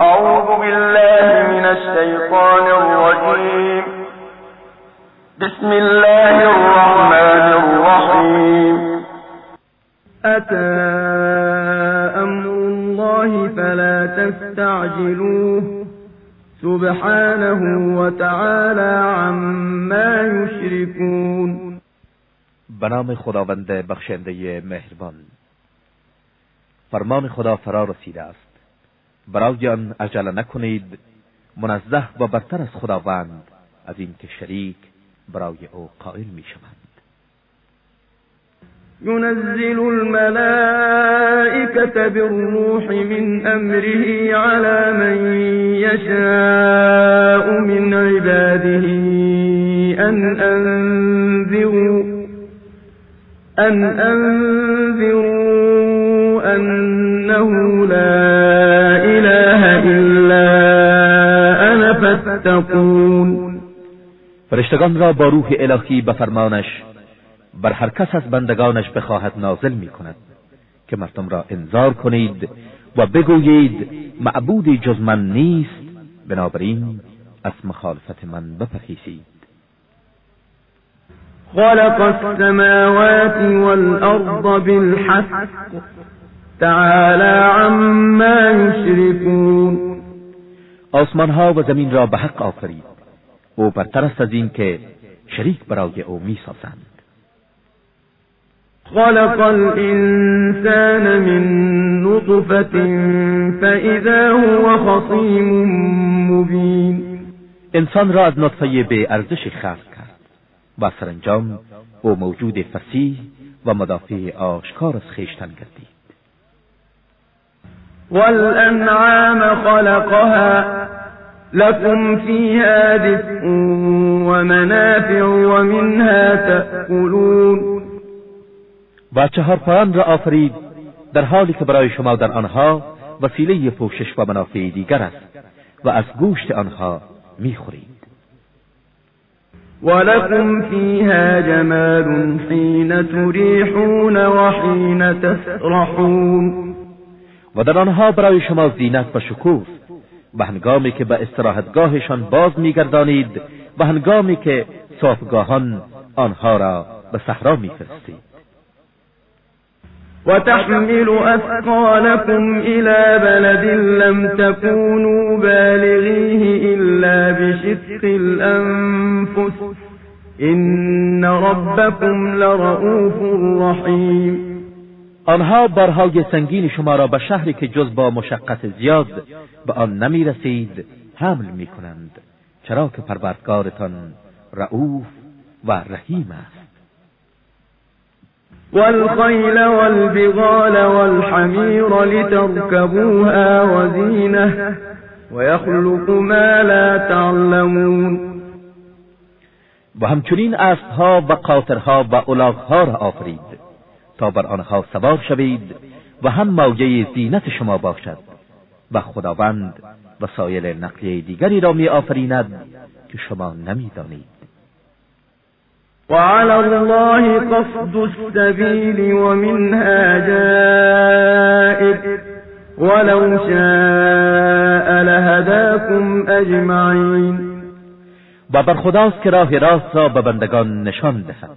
أعوذ بالله من الشيطان الرجيم. بسم الله الرحمن الرحيم. أتى أمر الله فلا تستعجلوه. سبحانه وتعالى عما يشركون. بنام خداوند بخشنده مهربان. فرمان خدا فرا رسیده است. برای آن عجله نکنید منزه و برتر از خداوند از اینکه شریک برای او قائل می شوند ينزل الملائكة بالروح من أمره على من يشاء من عباده أن أنذروا أن أنذروا أنه لا تتقون فرشتگان را با روح الهی به فرمانش بر هر کس از بندگانش بخواهد نازل می کند که مردم را انذار کنید و بگویید معبودی جز من نیست. بنابراین از مخالفت من بپرهیزید. خلق السماوات والأرض بالحق تعالى عما يشركون آسمان ها و زمین را به حق آفرید او برتر است از این که شریک برای او می سازند خلق الانسان من نطفة فاذا هو خصیم مبین انسان را از نطفه به ارزش خلق کرد و سرانجام او موجود فسیح و مدافع آشکار از خیشتن گردید. والأنعام خلقها لكم فيها دفء ومنافع ومنها تأكلون. و پایان را آفرید در حالی که برای شما در آنها وسیله پوشش و منافع دیگر است و از گوشت آنها می‌خورید. ولكم فيها جمال حين تريحون وحين تسرحون. و در آنها برای شما زینت و شکوه. به هنگامی که به استراحتگاهشان باز میگردانید و هنگامی که صافگاهان آنها را به صحرا میفرستید. وتحمل أثقالكم إلى بلد لم تكونوا بالغيه إلا بشق الأنفس إن ربكم لرؤوف رحيم آنها بارهای سنگین شما را به شهری که جز با مشقت زیاد به آن نمی رسید حمل می کنند چرا که پروردگارتان رعوف و رحیم است. والخیل والبغال والحمیر لتركبوها وزینه ويخلق ما لا تعلمون. و همچنین اسبها و قاطرها و الاغها را آفرید. تا بر آنها سوار شوید و هم مایه زینت شما باشد و خداوند وسایل نقلیه دیگری را می آفریند که شما نمی‌دانید. وعلى الله قصد السبيل ومنها جائر. ولو شاء لهداكم اجمعین و بر خداست که راه راست را به بندگان نشان دهد.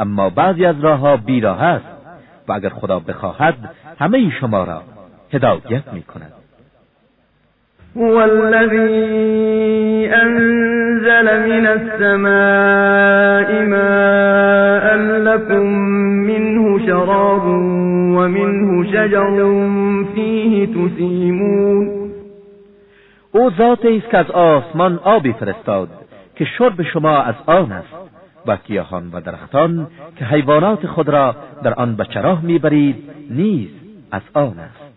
اما بعضی از راهها بیراه است و اگر خدا بخواهد همه شما را هدایت می کند هو الذي انزل من السماء ماء لكم منه شراب ومنه شجر فيه تسيمون او ذات است که از آسمان آبی فرستاد که شرب شما از آن است. و گیاهان و درختان که حیوانات خود را در آن به چراه می‌برید نیز از آن است.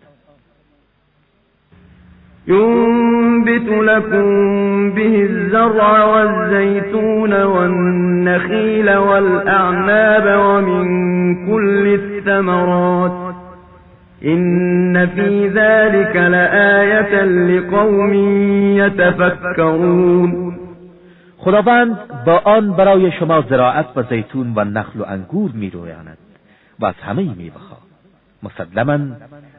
ينبت لكم به الزرع والزيتون والنخيل والأعناب ومن كل الثمرات. إن في ذلك لآية لقوم يتفكرون خداوند با آن برای شما زراعت و زیتون و نخل و انگور می و از همه میوهها مسلما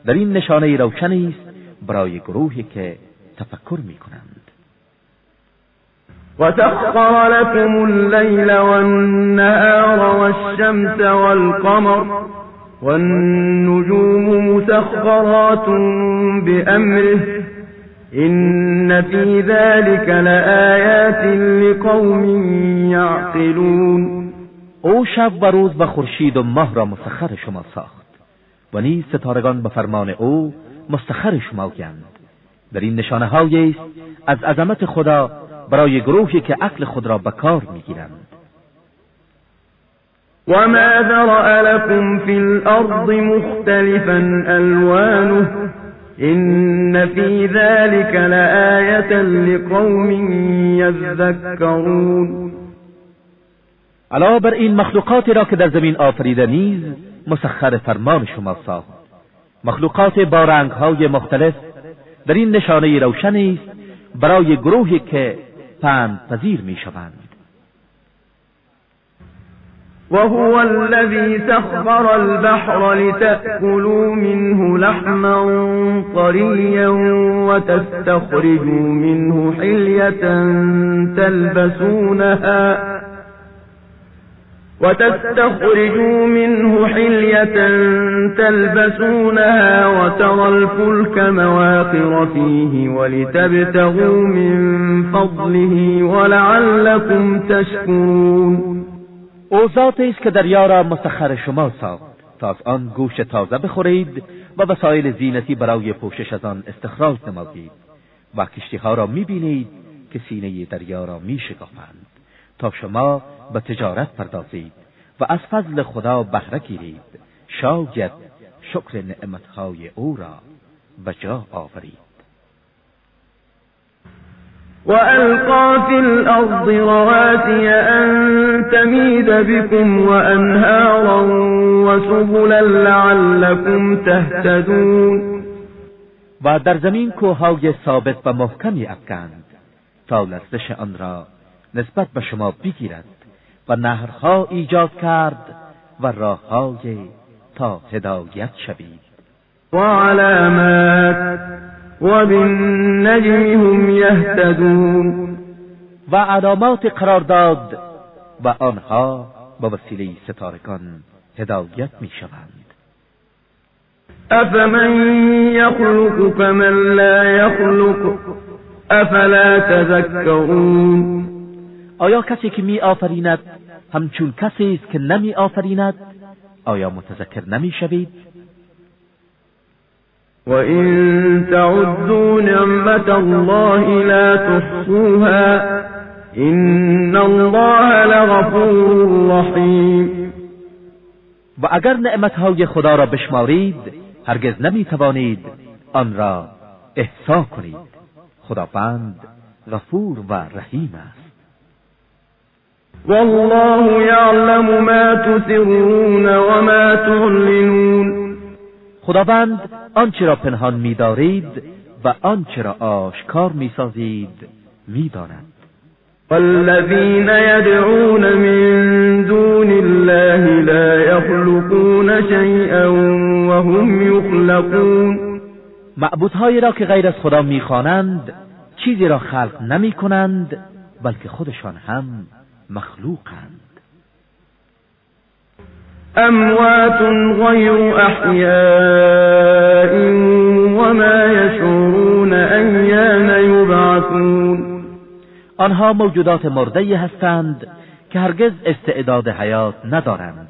در این نشانه روشنی است برای گروهی که تفکر می کنند وسخر لكم الليل والنهار والشمس والقمر والنجوم مسخرات بأمره إن في ذلك لآيات لقوم يعقلون. او شب و روز و خورشید و ماه را مسخر شما ساخت و نیز ستارگان به فرمان او مستخر شما گند در این نشانه است از عظمت خدا برای گروهی که عقل خود را به کار می‌گیرند. وما ذرأ لكم في الأرض مختلفا ألوانه إن في ذلك لآية لقوم يذكرون علاوه بر این مخلوقاتی را که در زمین آفریده نیز مسخر فرمان شما ساخت. مخلوقات با رنگهای مختلف در این نشانه روشنی است برای گروهی که پند پذیر می شوند وهو الذي سخر البحر لتأكلوا منه لحما طريا وتستخرجوا منه حلية تلبسونها وتستخرجوا منه حلية تلبسونها وترى الفلك مواقر فيه ولتبتغوا من فضله ولعلكم تشكرون او ذات است که دریا را مسخر شما ساخت. تا از آن گوشت تازه بخورید و وسایل زینتی برای پوشش از آن استخراج نمایید و کشتیها را می‌بینید که سینه دریا را میشکافند. تا شما به تجارت پردازید و از فضل خدا بهره گیرید. شاید شکر نعمتهای او را به جا آورید. وألقى في الأرض رواسي أن تميد بكم وأنهارا وسبلا لعلكم تهتدون و در زمین کوههای ثابت و محکمی افکند تا لرزش آن را نسبت به شما بگیرد و نهرها ایجاد کرد و راههای تا هدایت شوید. و علامات و هم یهتدون. و علامات قرار داد و آنها با وسیله ستارگان هدایت می شوند افمن یخلق کمن لا یخلق افلا تذکرون. آیا کسی که می آفریند همچون کسی است که نمی آفریند آیا متذکر نمی شوید و این تعدوا نعمت الله لا تحصوها این الله لغفور رحیم و اگر نعمتهای خدا را بشمارید هرگز نمی توانید آن را احسا کنید. خداوند غفور و رحیم است. والله يعلم ما تسرون وما تعلنون خداوند آنچه را پنهان می‌دارید و آنچه را آشکار می‌سازید می‌داند. والذين يدعون من دون الله لا يخلقون شيئا وهم يخلقون معبودهایی را که غیر از خدا می‌خوانند چیزی را خلق نمی کنند بلکه خودشان هم مخلوقند. اموات غیر احیاء وما یشعرون ایان یبعثون آنها موجودات مرده هستند که هرگز استعداد حیات ندارند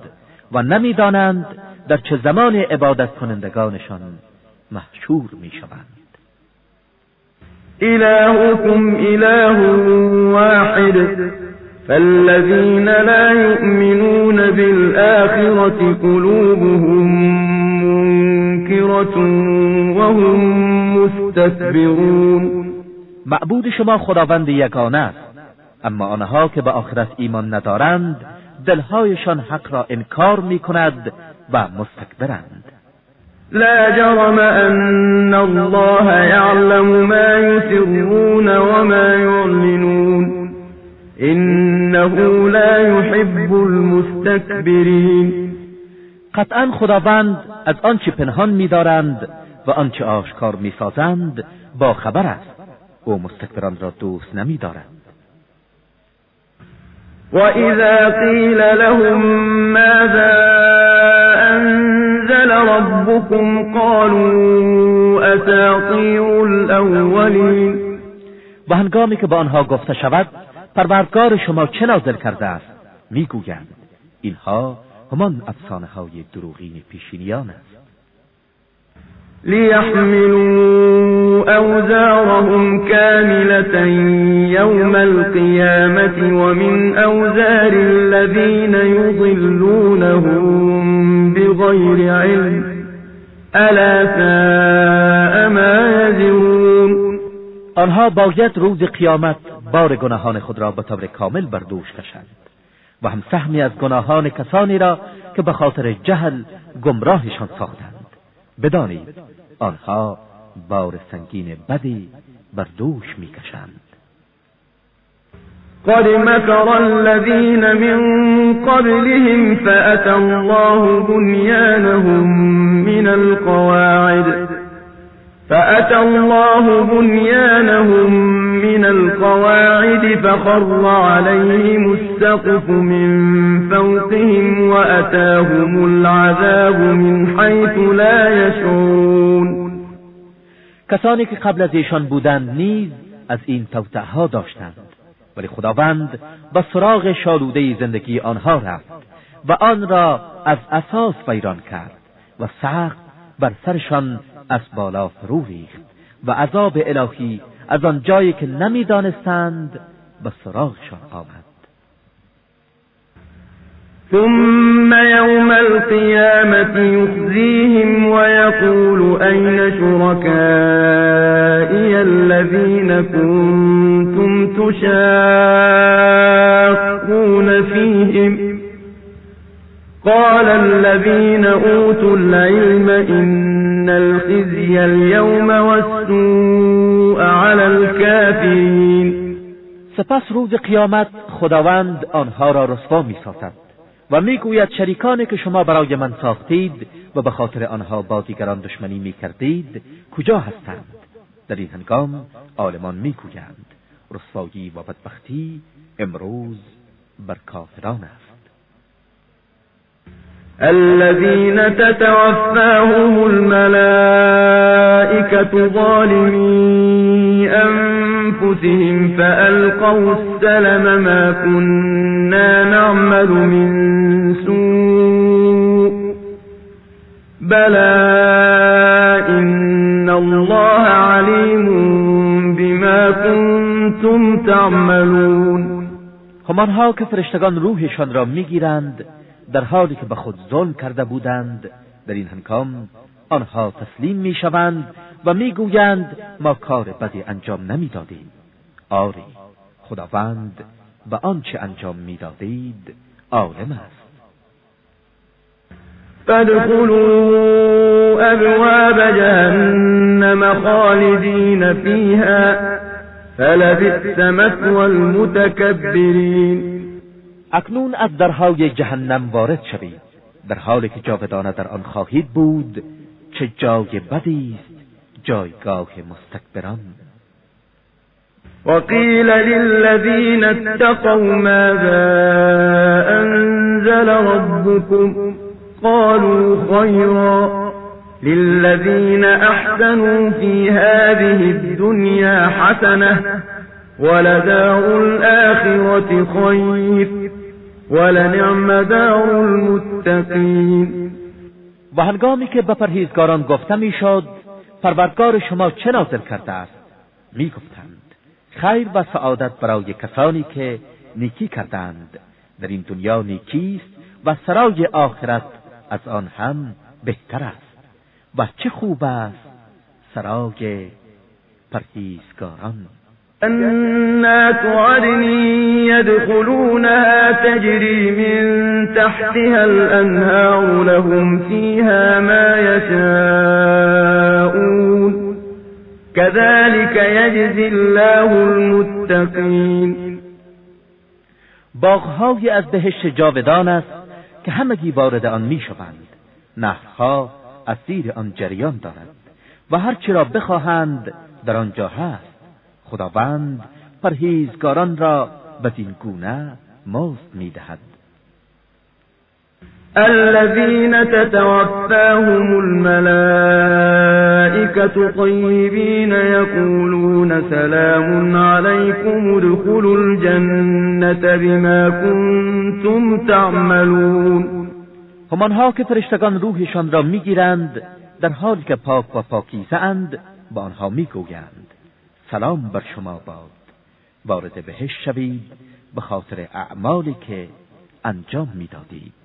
و نمی‌دانند در چه زمان عبادت کنندگانشان محشور می شوند الهكم اله واحد. فالذين لا يؤمنون بالآخرة قلوبهم منكرة وهم مستكبرون معبود شما خداوند یگانه است. اما آنها که به آخرت ایمان ندارند دلهایشان حق را انکار می کند و مستکبرند. لا جرم أن الله يعلم ما يسرون وما يعلنون. انه لا يحب المستكبرین قطعا خداوند از آنچه پنهان می‌دارند و آنچه آشکار می‌سازند با خبر است. او مستکبران را دوست نمی دارد و اذا قیل لهم ماذا انزل ربكم قالوا اساطیر الاولین. و هنگامی که به آنها گفته شود پروردگار شما چه نازل کرده است؟ می‌گویند اینها همان افسانه های دروغین پیشینیان است. لیحملوا اوزارهم كاملة يوم القيامة ومن اوزار الذين يضلونهم بغير علم. الا ساء ما يزرون آنها باید روز قیامت بار گناهان خود را به طور کامل بر دوش کشند و هم سهمی از گناهان کسانی را که به خاطر جهل گمراهشان ساختند. بدانید آنها بار سنگین بدی بر دوش می‌کشند. قد مكر الذين من قبلهم فأتى الله بنيانهم من القواعد. فأتى الله بنيانهم من القواعد فخر عليهم السقف من فوقهم وأتاهم العذاب من حيث لا يشعرون. کسانی که قبل از ایشان بودند نیز از این توتعها داشتند. ولی خداوند با سراغ شالوده زندگی آنها رفت و آن را از اساس ویران کرد و سخت بر سرشان از بالا فرو ریخت و عذاب الهی از آن جایی که نمی‌دانستند به سراغشان آمد. ثم يوم القيامة يخزيهم ويقول أين شركائي الذين كنتم تشاقون فيهم قال الذين أوتوا العلم إن الخزي اليوم والسوء على الكافرين. سپس روز قیامت خداوند آنها را رسوا می سازد و می‌گوید شریکانی که شما برای من ساختید و به خاطر آنها با دیگران دشمنی می کردید کجا هستند؟ در این هنگام عالمان می‌گویند رسوایی و بدبختی امروز بر کافران است. الذين تتوفاهم الملائكة ظالمي أنفسهم فألقوا السلم ما كنا نعمل من سوء بلى إن الله عليم بما كنتم تعملون همانها که فرشتگان روحشان را می‌گیرند در حالی که به خود ظلم کرده بودند در این هنگام آنها تسلیم می‌شوند و می‌گویند ما کار بدی انجام نمی‌دادیم. آری خداوند به آنچه انجام می‌دادید عالم است. فادخلوا ابواب جهنم خالدین فیها فلبئس مثوى المتكبرین اکنون از درهای جهنم وارد شوید. در حالی که جاودانه در آن خواهید بود چه جای بدی است جایگاه مستکبران. وقیل للذین اتقوا ماذا انزل ربكم؟ قالوا خيرا. للذين احسنوا في هذه الدنيا حسنه ولدار الآخرة خير ولنعم دار المتقین و هنگامی که به پرهیزگاران گفته می‌شد پروردگار شما چه نازل کرده است؟ می‌گفتند خیر و سعادت برای کسانی که نیکی کردند. در این دنیا نیکیست و سرای آخرت از آن هم بهتر است. و چه خوب است سرای پرهیزگاران. جنات عدن يدخلونها تجري من تحتها الأنهار لهم فيها ما يشاءون كذلك يجزي الله المتقين. باغهای از بهشت جاودان است که همگی وارد آن می‌شوند. نهرها از زیر آن جریان دارد و هر چی را بخواهند در آنجا هست. خداوند پرهیزگاران را بدین گونه مزد می‌دهد. الذين تتوفاهم الملائكة طيبين يقولون سلام عليكم ادخلوا الجنة بما كنتم تعملون. همانها که فرشتگان روحشان را می‌گیرند در حالی که پاک و پاکیزه اند با آنها می‌گویند سلام بر شما باد. وارد بهش شوید به خاطر اعمالی که انجام می‌دادید.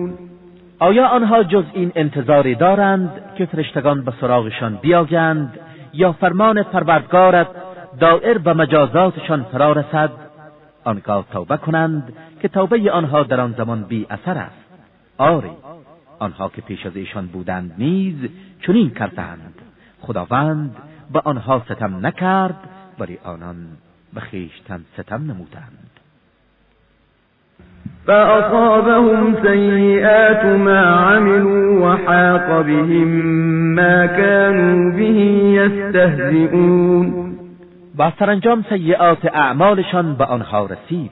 آیا آنها جز این انتظاری دارند که فرشتگان به سراغشان بیایند یا فرمان پروردگارت دائر به مجازاتشان فرا رسد؟ آنگاه توبه کنند که توبه آنها در آن زمان بی اثر است. آری آنها که پیش از ایشان بودند نیز چنین کردند. خداوند به آنها ستم نکرد ولی آنان به خویشتن ستم نمودند. فأصابهم سيئات ما عملوا وحاق بهم ما كانوا به يستهزئون. با سرانجام سیئات اعمالشان به آنها رسید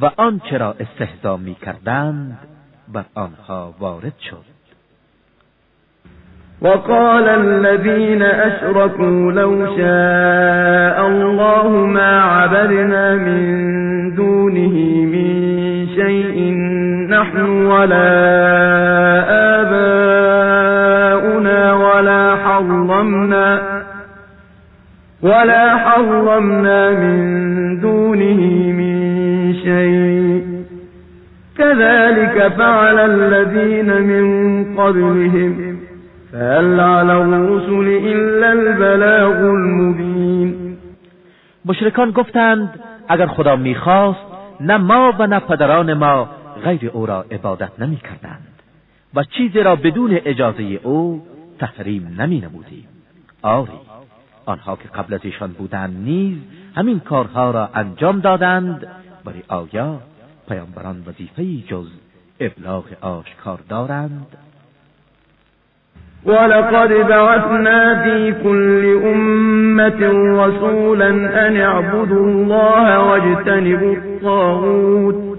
و آنچه را استهزا می کردند بر آنها وارد شد. وقال الذين أشركوا لو شاء الله ما عبدنا من دونه نحن ولا آباؤنا ولا حرمنا ولا حرمنا من دونه من شيء. كذلك فعل الذين من قبلهم فهل على الرسل إلا البلاغ المبين. مشرکان گفتند اگر خدا می‌خواست نه ما و نه پدران ما غیر او را عبادت نمی کردند و چیزی را بدون اجازه او تحریم نمی نمودیم آری آنها که قبل از ایشان بودند نیز همین کارها را انجام دادند ولی آیا پیامبران وظیفه جز ابلاغ آشکار دارند؟ ولقد بعثنا في كل أمة رسولا أن اعبدوا الله واجتنبوا الطاغوت.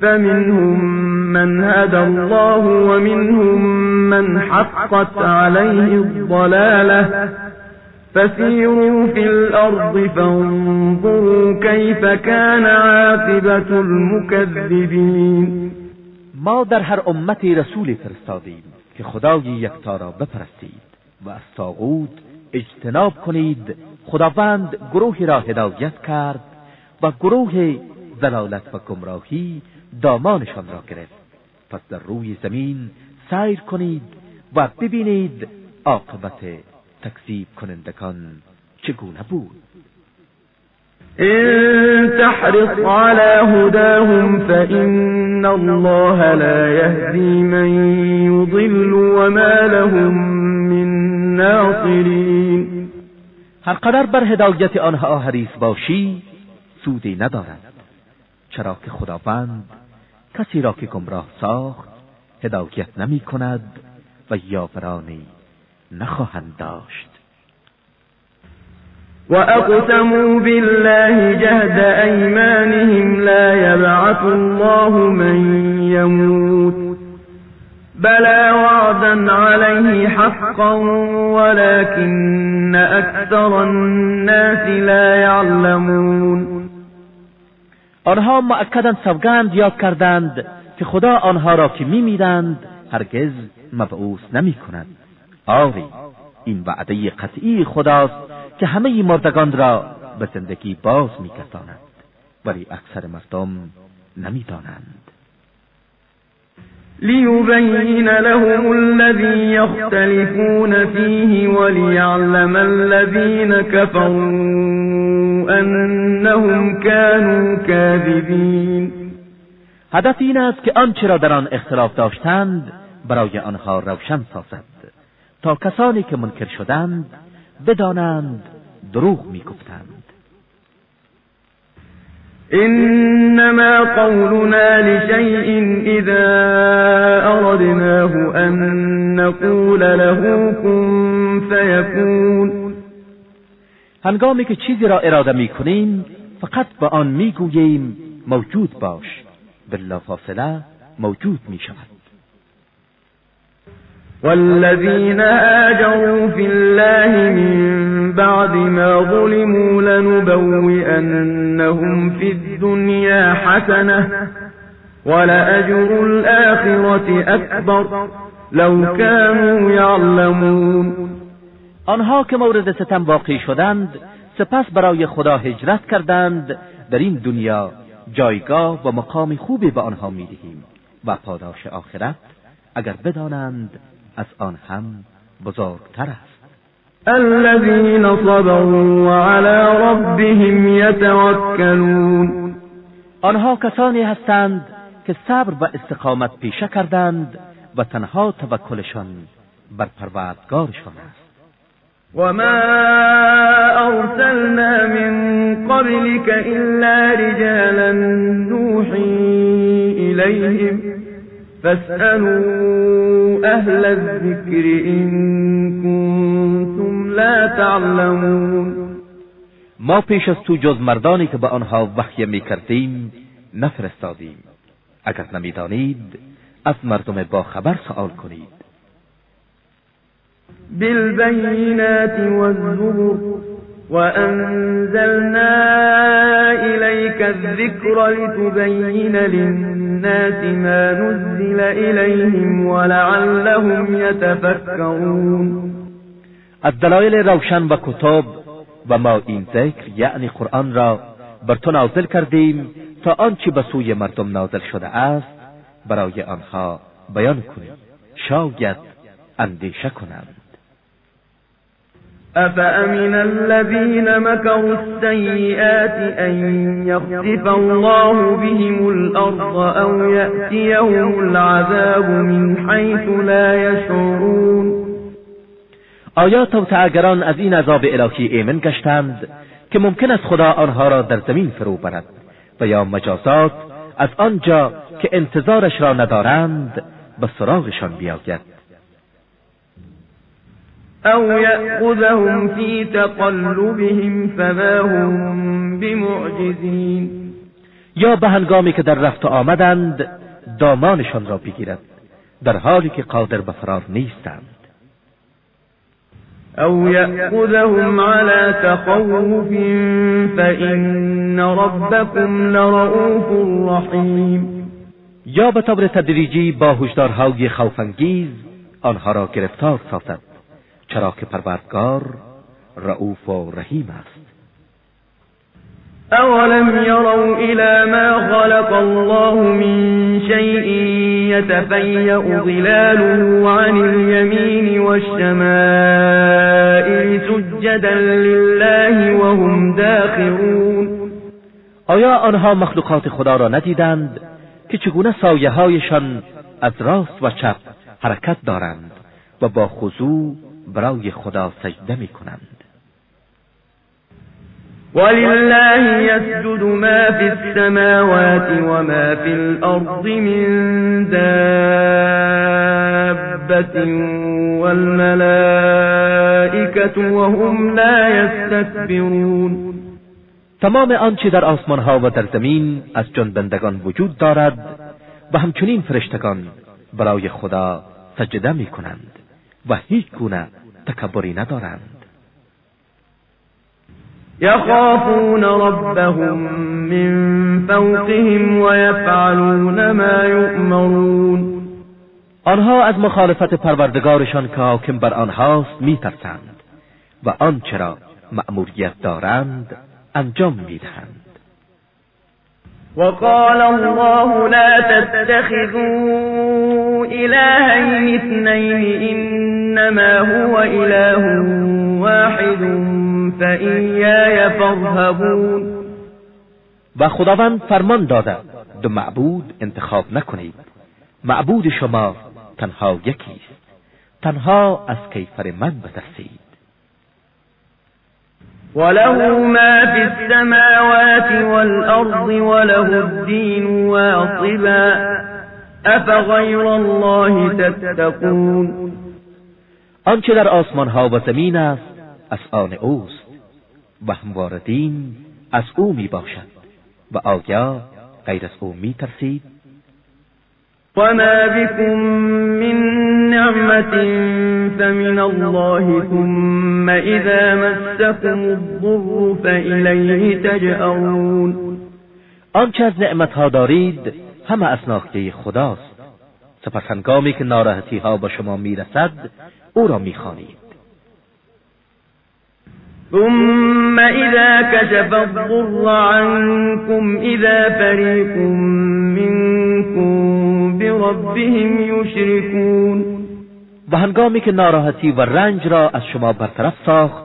فمنهم من هدى الله ومنهم من حقت عليه الضلالة. فسيروا في الأرض فانظروا كيف كان عاقبة المكذبين. ما در هر امتی رسولی فرستادیم که خدای یکتا را بپرستید و از تاغوت اجتناب کنید. خداوند گروهی را هدایت کرد و گروه زلالت و گمراهی دامانشان را گرفت. پس در روی زمین سیر کنید و ببینید عاقبت تکذیب کنندگان چگونه بود. إن تحرص على هداهم فإن الله لا يهدي من يضل وما لهم من ناصرين. هر قدر بر هدایت آنها حریص باشی سودی ندارد. چرا که خداوند کسی را که گمراه ساخت هدایت نمی کند و یاورانی نخواهند داشت. وأقسموا بالله جهد أيمانهم لا يبعث الله من يموت بلى وعدا عليه حقا ولكن أكثر الناس لا يعلمون آنها مؤکدا سوگند یاد کردند که خدا آنها را که میمیرند هرگز مبعوث نمی کند آری این وعده قطعی خداست که همه مردگان را به زندگی باز میکساند ولی اکثر مردم نمی‌دانند. ليبين لهم الذي يختلفون فيه وليعلم الذين كفروا أنهم كانوا كاذبين. هدف این است که آنچه را در آن اختلاف داشتند برای آنها روشن سازد. تا کسانی که منکر شدند بدانند دروغ می‌گفتند. إنما قولنا لشيء إذا أردناه أن نقول له كن فيكون. هنگامی که چیزی را اراده می کنیم فقط به آن می گوییم موجود باش. بلا فاصله موجود می شود والذين هاجروا في الله من بعد ما ظلموا لنبوئنهم في الدنيا حسنة ولأجر الآخرة أكبر لو كانوا يعلمون آنها که مورد ستم واقع شدند سپس برای خدا هجرت کردند. در این دنیا جایگاه و مقام خوبی به آنها می‌دهیم و پاداش آخرت اگر بدانند از آن هم بزرگتر است. الذين صبروا وعلى ربهم يتوكلون. آنها کسانی هستند که صبر و استقامت پیشه کردند و تنها توکلشان بر پروردگارشان است. وما أرسلنا من قبلك إلا رجالا نوحي إليهم فاسألوا أهل الذكر إن كنتم لا تعلمون ما پیش از تو جز مردانی که به آنها وحی می کردیم نفرستادیم. اگر نمی‌دانید از مردم با خبر سوال کنید. بالبينات والزبر وأنزلنا إليك الذكر لتبين للناس ما نزل إليهم ولعلهم يتفكرون. الدلائل روشن و کتاب و ما این ذکر یعنی قرآن را بر تو نازل کردیم تا آنچه به سوی مردم نازل شده است برای آنها بیان کنیم شاید اندیشه کنند. أفأمن الذين مكروا السيئات أن يخسف الله بهم الأرض أو يأتيهم العذاب من حيث لا يشعرون آیا توتعگران از این عذاب الهی ایمن گشتند که ممکن است خدا آنها را در زمین فرو برد و یا مجازات از آنجا که انتظارش را ندارند به سراغشان بیاید. أو يأخذهم في تقلبهم فما هم بمعجزين یا به هنگامی که در رفت آمدند دامانشان را بگیرد در حالی که قادر به فرار نیستند. او یأخذهم على تخوف فإن ربكم لرؤوف رحیم یا به طور تدریجی با هشدارهای خوفانگیز آنها را گرفتار سازد. چرا که پروردگار رعوف و رحیم است. اولم يروا الى ما خلق الله من شيء يتفيأ ظلاله عن اليمين والشمائل سجدا لله وهم داخرون. آیا آنها مخلوقات خدا را ندیدند که چگونه سایه هایشان از راست و چپ حرکت دارند و با خضوع برای خدا سجده می کنند ولله يسجد ما في السماوات وما في الأرض من دابة والملائكة وهم لا يستكبرون تمام آنچه در آسمان ها و در زمین از جنبندگان وجود دارد و همچنین فرشتگان برای خدا سجده می کنند و هیچ گونه تکبری ندارند. یخافون ربهم من فوقهم ويفعلون ما یؤمرون. آنها از مخالفت پروردگارشان که حاکم بر آنهاست میترسند و آنچه را مأموریت دارند انجام می‌دهند. وقال الله لا تتخذوا إلهين اثنين إنما هو إله واحد فإياي فارهبون. و خداوند فرمان داده دو معبود انتخاب نکنید. معبود شما تنها یکی است. تنها از کیفر من بترسید. وله ما في السماوات والأرض وله الدين واصبا. أفغير الله تتقون؟ آنچه در آسمان ها و زمین است از آن اوست. و هموار دین از او می باشد و آیا غیر از او می ترسید وما بكم من نعمة فمن الله ثم إذا مسكم الضر فإليه تجأرون. آنچه از نعمتها دارید همه از خداست. سپس هنگامی که ناراحتی ها به شما می‌رسد او را می‌خوانید. ثم إذا كشف الضر عنكم إذا فريق منكم بربهم يشركون. و هنگامی که ناراحتی و رنج را از شما برطرف ساخت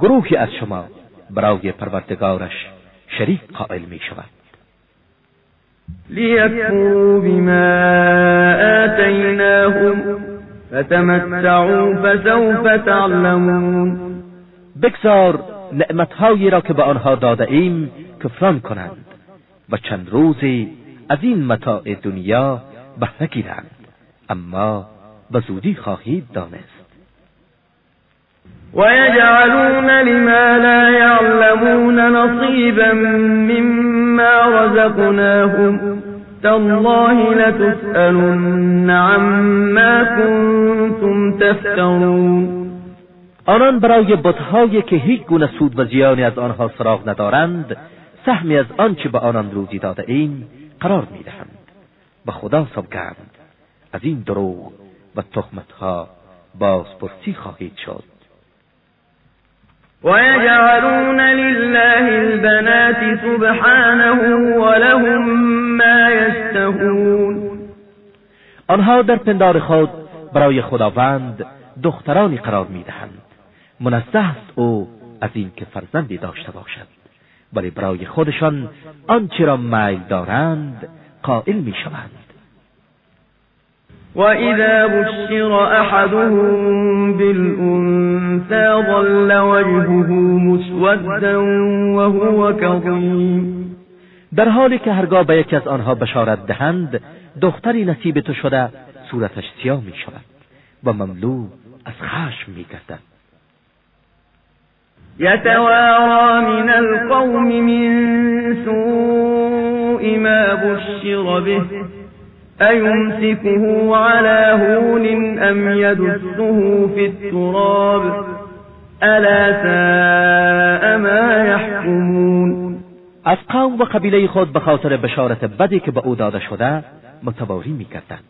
گروهی از شما برای پروردگارش شریک قائل می شود ليكفروا بما آتيناهم فتمتعوا فسوف تعلمون بگذار نعمتهایی را که به آنها داده ایم کفران کنند و چند روزی از این متاع دنیا بهره گیرند. اما به زودی خواهید دانست. ويجعلون لما لا يعلمون نصيبا مما رزقناهم تالله لتسألن عما كنتم تفترون آنان برای بتهایی که هیچ گونه سود و زیانی از آنها سراغ ندارند سهمی از آنچه به آنان روزی داده ایم قرار می‌دهند. و خدا سوگند از این دروغ و تهمتها بازپرسی خواهید شد. ويجعلون لله البنات سبحانه ولهم ما يشتهون آنها در پندار خود برای خداوند دخترانی قرار می‌دهند. منزه است او از این که فرزندی داشته باشد. ولی برای خودشان آنچه را میل دارند قائل می‌شوند. وإذا بشر أحدهم بالأنثى ظل وجهه مسودا وهو كظيم. در حالی که هرگاه به یکی از آنها بشارت دهند دختری نصیب تو شده صورتش سیاه می شود و مملو از خشم می گردد. يتوارى من القوم من سوء ما بشر به. أيمسكه على هون أم يدسه في التراب ألا ساء ما يحكمون از قوم و قبیله خود به خاطر بشارت بدی که به او داده شده متواری می‌کردند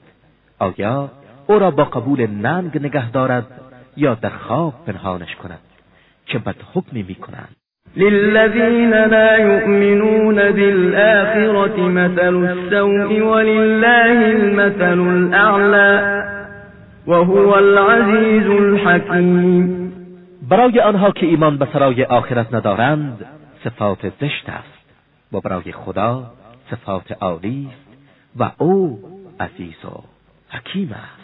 آیا او را با قبول ننگ نگه دارد یا در خواب پنهانش کند چه بد حکمی می‌کنند؟ للذين لا يؤمنون بالآخرة مثل السوء ولله المثل الأعلى وهو العزيز الحكيم. برای آنها که ایمان به سرای آخرت ندارند صفات زشت است و برای خدا صفات عالی است و او عزیز و حکیم است.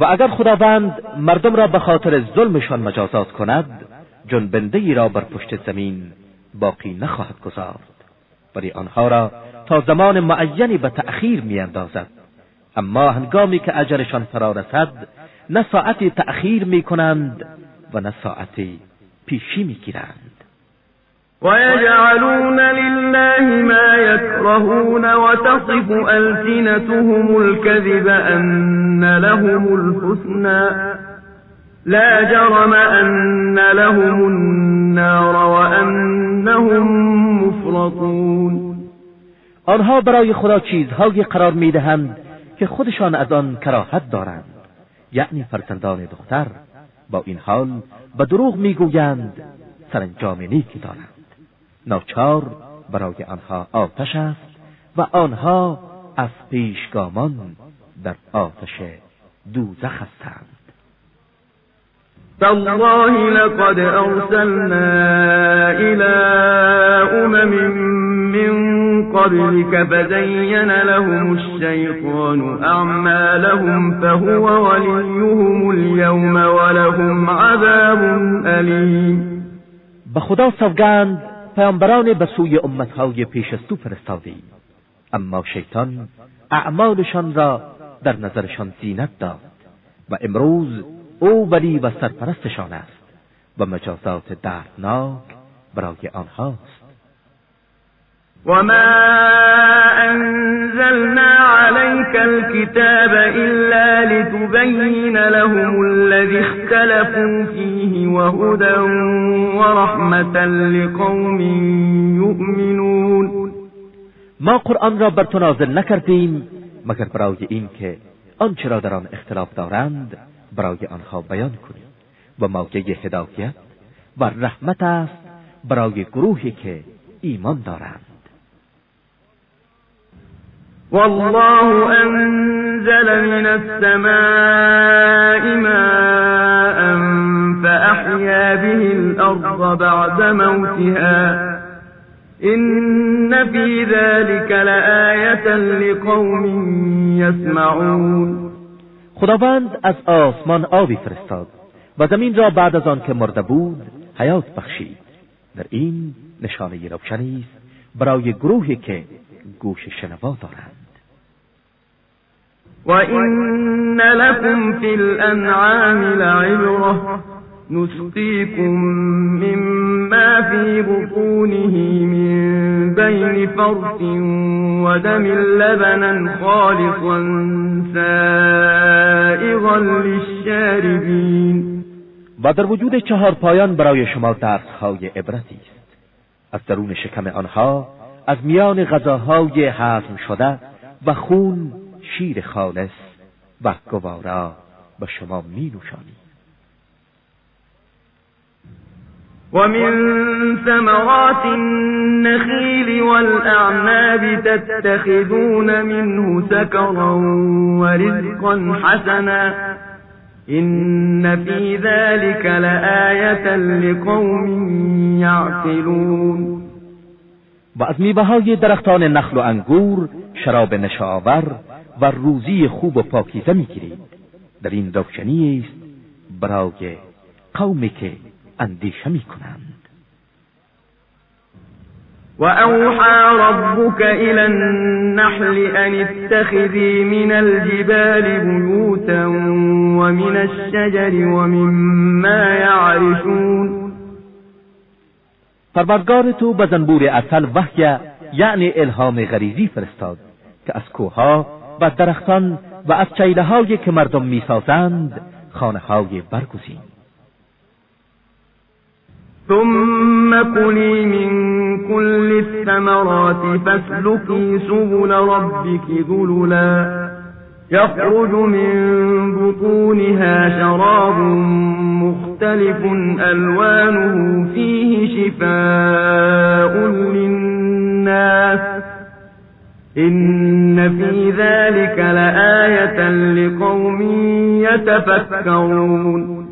و اگر خداوند مردم را به خاطر ظلمشان مجازات کند جنبنده ای را بر پشت زمین باقی نخواهد گذارد. ولی آنها را تا زمان معینی به تأخیر میاندازد. اما هنگامی که اجرشان فرا رسد نه ساعتی تأخیر می کنند و نه ساعتی پیشی می گیرند ويجعلون لله ما يكرهون وتصف ألسنتهم الكذب أن لهم الحسنى لا جرم أن لهم النار وأنهم مفرطون آنها برای خدا چیزهایی قرار می‌دهند که خودشان از آن کراهت دارند. یعنی فرزندان دختر با این حال به دروغ می‌گویند سرانجام نیکی دارند. ناچار برای آنها آتش است و آنها از پیشگامان در آتش دوزخ هستند. تالله لقد أرسلنا إلى أمم من قبلك فزين لهم الشيطان أعمالهم فهو وليهم اليوم ولهم عذاب أليم. به خدا سوگند پیامبران به سوی امتهای پیش از تو فرستادیم. اما شیطان اعمالشان را در نظرشان زینت داد و امروز او ولی و سرپرستشان است و مجازات دردناک برای آنهاست. وما أنزلنا عليك الكتاب إلا لتبين لهم الذي اختلفوا فيه وهدى ورحمة لقوم يؤمنون ما قرآن را بر تو نازل نکردیم مگر برای این که آنچه را در آن اختلاف دارند برای آنها بیان کنیم. و موقع هدایت و رحمت است برای گروهی که ایمان دارند. والله أنزل من السماء ماء فأحيا به الأرض بعد موتها. إن في ذلك لآية لقوم يسمعون. خداوند از آسمان آبی فرستاد و زمین را بعد از آن که مرده بود حیات بخشید. در این نشانه روشنی است برای گروهی که گوش شنوا دارند. وَإِنَّ لَكُمْ فِي الْأَنْعَامِ لَعِبْرَةً نسقيكم مما في بطونه من بين فرث ودم لبنا خالصا سائغا للشاربين و در وجود چهار پایان برای شما درسهای عبرتی است. از درون شکم آنها از میان غذاهای هضم شده و خون شیر خالص و گوارا به شما می نوشانید ومن ثمرات النخيل والأعناب تتخذون منه سكرا ورزقا حسنا. إن في ذلك لآية لقوم يعقلون. و از میوه های درختان نخل و انگور شراب نشاور و روزی خوب و پاکیزه می‌گیرید. در این روشنی است برای قومی که اندیشه می‌کنند. وأوحى ربك إلى النحل أن اتخذي من الجبال بيوتا ومن الشجر ومما يعرشون پروردگار تو به زنبور اصل وحی یعنی الهام غریزی فرستاد که از کوها و درختان و از چیله هایی که مردم می‌سازند خانه های برگزین. ثم كلي من كل الثمرات فاسلكي سبل ربك ذللا. يخرج من بطونها شراب مختلف ألوانه فيه شفاء للناس إن في ذلك لآية لقوم يتفكرون.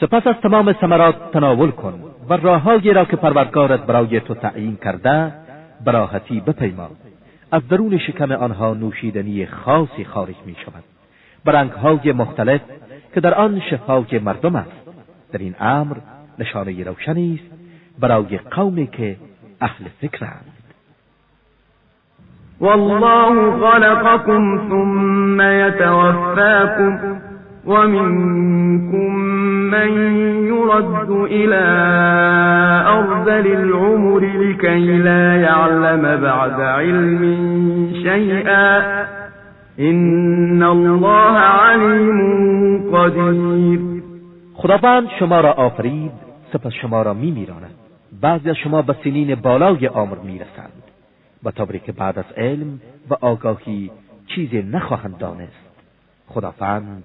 سپس از تمام ثمرات تناول کن و راههایی را که پروردگارت برای تو تعیین کرده براحتی بپیما از درون شکم آنها نوشیدنی خاصی خارج می شود برنگهای مختلف که در آن شفای مردم است. در این امر نشانه روشنی است برای قومی که اهل فکرند والله خلقكم ثم يتوفاكم ومنكم من يرد إلى أرذل العمر لكي لا يعلم بعد علم شيئا این الله علیم قدیر خداوند شما را آفرید سپس شما را می میراند بعضی از شما به سنین بالای عمر می‌رسند. و طوری که بعد از علم و آگاهی چیزی نخواهند دانست. خداوند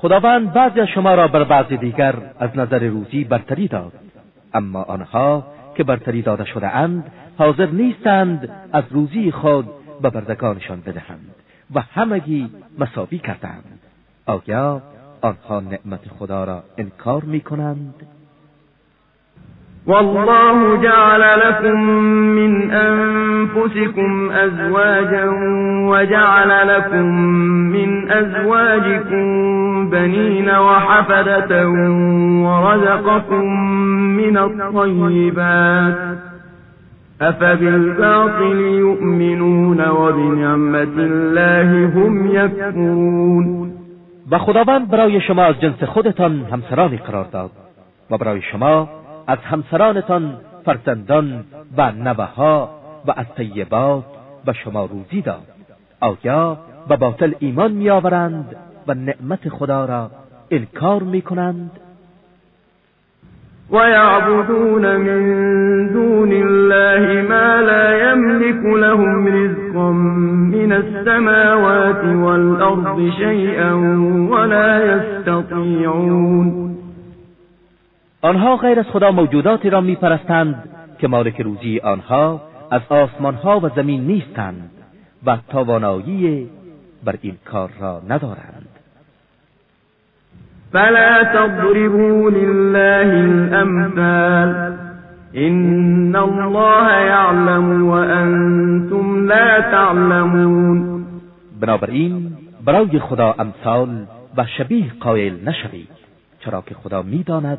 خداوند بعضی از شما را بر بعضی دیگر از نظر روزی برتری داد. اما آنها که برتری داده شده اند حاضر نیستند از روزی خود به بردگانشان بدهند و همگی مساوی کردند. آیا آنها نعمت خدا را انکار می کنند والله جعل لكم من أنفسكم أزواجا وجعل لكم من أزواجكم بنين وحفدة ورزقكم من الطيبات أفبالباطل يؤمنون وبنعمة الله هم يكفرون و خداوند برای شما از جنس خودتان همسرانی قرار داد و برای شما از همسرانتان فرزندان و نوهها و از طیبات به شما روزی داد. آیا به باطل ایمان میآورند و نعمت خدا را انکار می‌کنند؟ ويعبدون من دون الله ما لا يملك لهم رزقا من السماوات والأرض شيئا ولا يستطيعون آنها غیر از خدا موجوداتی را میپرستند که مالک روزی آنها از آسمانها و زمین نیستند و توانایی بر این کار را ندارند. فلا تضربوا لله الأمثال إن الله يعلم وأنتم لا تعلمون. بنابراین برای خدا امثال و شبیه قائل نشوید چرا که خدا می‌داند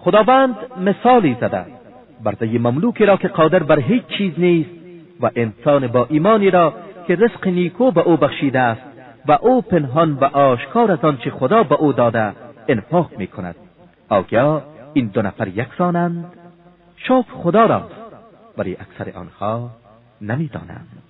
خداوند مثالی زده برده مملوکی را که قادر بر هیچ چیز نیست و انسان با ایمانی را که رزق نیکو به او بخشیده است و او پنهان و آشکار از آنچه خدا به او داده انفاق می کند آیا این دو نفر یکسانند؟ شاف خدا راست ولی اکثر آنها نمی‌دانند.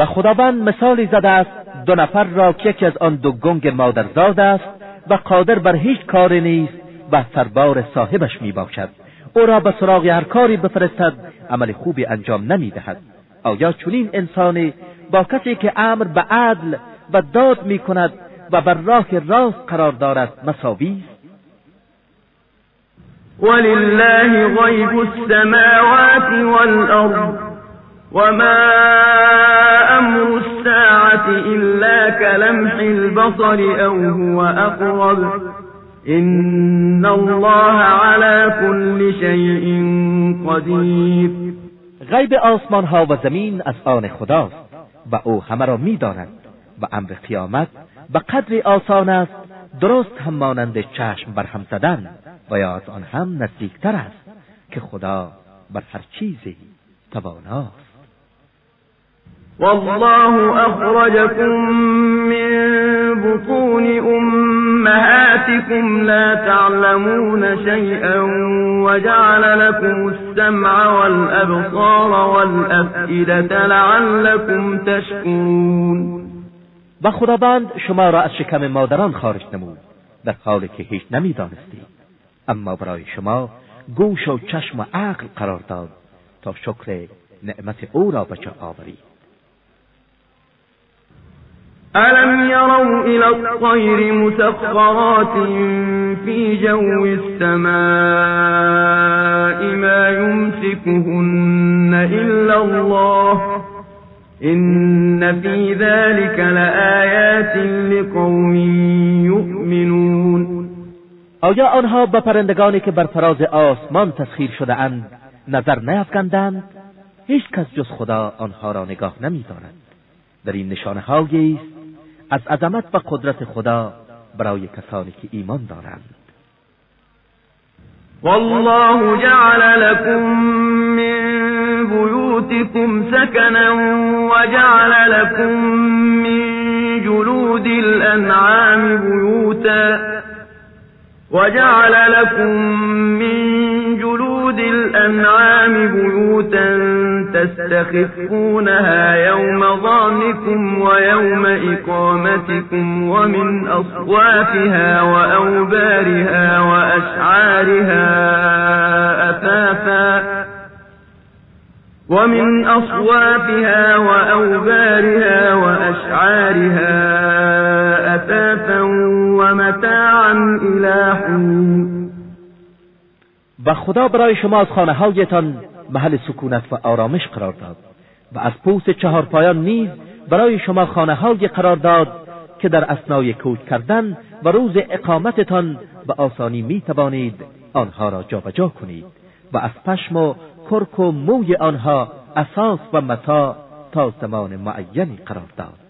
و خداوند مثالی زده است دو نفر را که یکی از آن دو گنگ مادرزاد است و قادر بر هیچ کاری نیست و سربار صاحبش می باشد او را به سراغ هر کاری بفرستد عمل خوبی انجام نمی دهد آیا چنین انسانی با کسی که امر به عدل و داد می کند و بر راه راست قرار دارد مساوی است؟ ولله غیب السماوات والارض وما أمر الساعة إلا كلمح البصر أو هو أقرب. إن الله على كل شيء قدیر غیب آسمان ها و زمین از آن خداست و او همه را می‌داند و امر قیامت به قدری آسان است درست هم مانند چشم بر هم زدن و یا از آن هم نزدیکتر است که خدا بر هر چیزی تواناست والله أخرجكم من بطون أمهاتكم لا تعلمون شيئا وجعل لكم السمع والأبصار والأفئدة لعلكم تشكرون. و خداوند شما را از شکم مادران خارج نمود در حالی که هیچ نمی‌دانستید. اما برای شما گوش و چشم و عقل قرار داد تا شکر نعمت او را به جا آورید. ألم يروا إلى الطير مسخرات في جو السماء ما يمسكهن إلا الله؟ إن في ذلك لآيات لقوم يؤمنون. آیا آنها به پرندگانی که بر فراز آسمان تسخیر شده اند نظر نیافکندند؟ هیچ کس جز خدا آنها را نگاه نمیدارد در این نشانه است از عظمت و قدرت خدا برای کسانی که ایمان دارند. والله جعل لكم من بيوتكم سكنا وجعل لكم من جلود الأنعام بيوتا وجعل لكم من الأنعام بيوتا تستخفونها يوم ظانكم ويوم إقامتكم ومن أصوافها وأوبارها وأشعارها أثاثا ومن أصوافها وأوبارها وأشعارها أثاثا ومتاعا إلى حين و خدا برای شما از خانه هایتان محل سکونت و آرامش قرار داد و از پوست چهار پایان نیز برای شما خانه های قرار داد که در اسنای کوچ کردن و روز اقامتتان به آسانی می توانید آنها را جابجا جا کنید و از پشم و کرک و موی آنها اساس و متا تا زمان معینی قرار داد.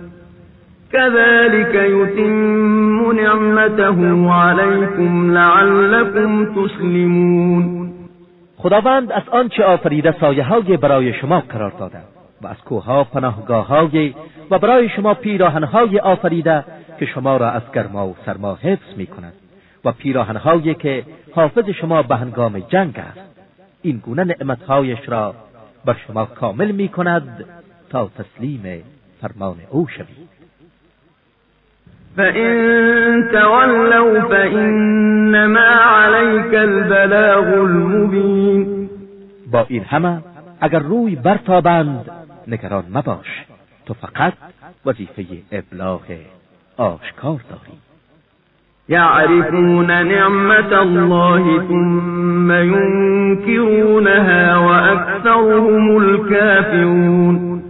كذلك يتم نعمته عليكم لعلكم تسلمون. خداوند از آنچه آفریده سایه های برای شما قرار داده و از کوه پناهگاه های و برای شما پیراهن های آفریده که شما را از گرما و سرما حفظ می کند و پیراهن هایی که حافظ شما به هنگام جنگ است. این گونه نعمتهایش را بر شما کامل می کند تا تسلیم فرمان او شوید. فإن تولوا فإنما عليك البلاغ المبين با این همه اگر روی برتابند نگران مباش. تو فقط وظیفه ابلاغ آشکار داری. يعرفون نعمت الله ثم ينكرونها وأكثرهم الكافرون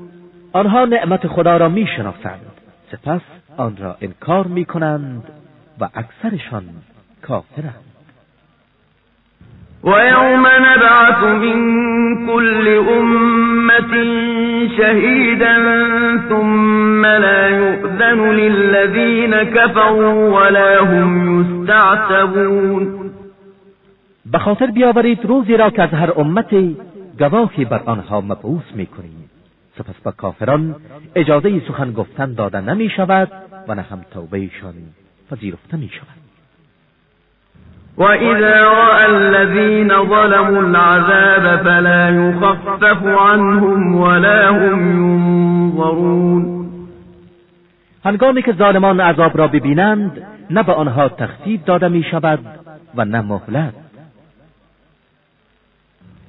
آنها نعمت خدا را می‌شناسند. سپس آن را انکار می کنند و اکثرشان کافرند. ويوم نبعث من كل أمة شهيدا ثم لا يؤذن للذين كفروا ولا هم يستعتبون به خاطر بیاورید روزی را که از هر امتی گواهی بر آنها مبعوث می‌کنیم. سپس به کافران اجازه سخن گفتن داده نمی شود و نه هم توبهشان پذیرفته می شود وإذا رأى الذين ظلموا العذاب فلا يخفف عنهم ولا هم ينظرون هنگامی که ظالمان عذاب را ببینند نه به آنها تخفیف داده می شود و نه مهلت.